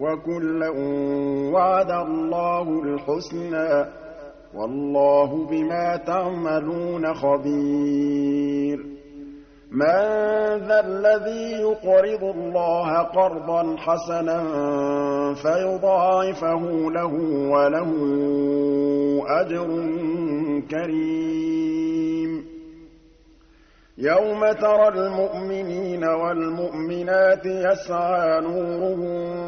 وكلا وعد الله الحسنى والله بما تعملون خبير. مَن ذَا الَّذِي يُقْرِضُ اللَّهَ قَرْضًا حَسَنًا فَيُضَاعِفَهُ لَهُ وَلَهُ أَجْرٌ كَرِيمٌ. يَوْمَ تَرَى الْمُؤْمِنِينَ وَالْمُؤْمِنَاتِ يَسْعَىٰ نُورُهُم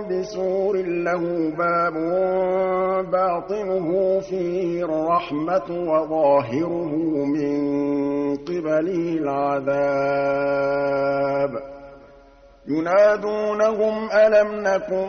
بِسُورٍ لَّهُ بَابٌ بَاطِنُهُ فِيهِ الرَّحْمَةُ وَظَاهِرُهُ مِن قِبَلِهِ الْعَذَابُ. يُنَادُونَهُمْ أَلَمْ نَكُن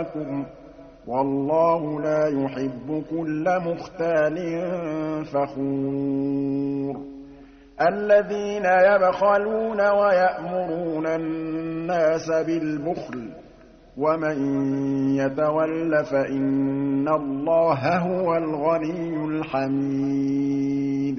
آتَاكُمْ ۗ وَاللَّهُ لَا يُحِبُّ كُلَّ مُخْتَالٍ فَخُورٍ. الَّذِينَ يَبْخَلُونَ وَيَأْمُرُونَ النَّاسَ بِالْبُخْلِ ۗ وَمَن يَتَوَلَّ فَإِنَّ اللَّهَ هُوَ الْغَنِيُّ الْحَمِيدُ.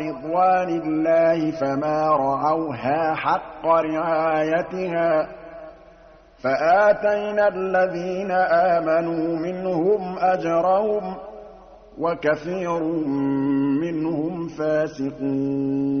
رِضْوَانِ اللَّهِ فَمَا رَعَوْهَا حَقَّ رِعَايَتِهَا ۖ فَآتَيْنَا الَّذِينَ آمَنُوا مِنْهُمْ أَجْرَهُمْ ۖ وَكَثِيرٌ مِّنْهُمْ فَاسِقُونَ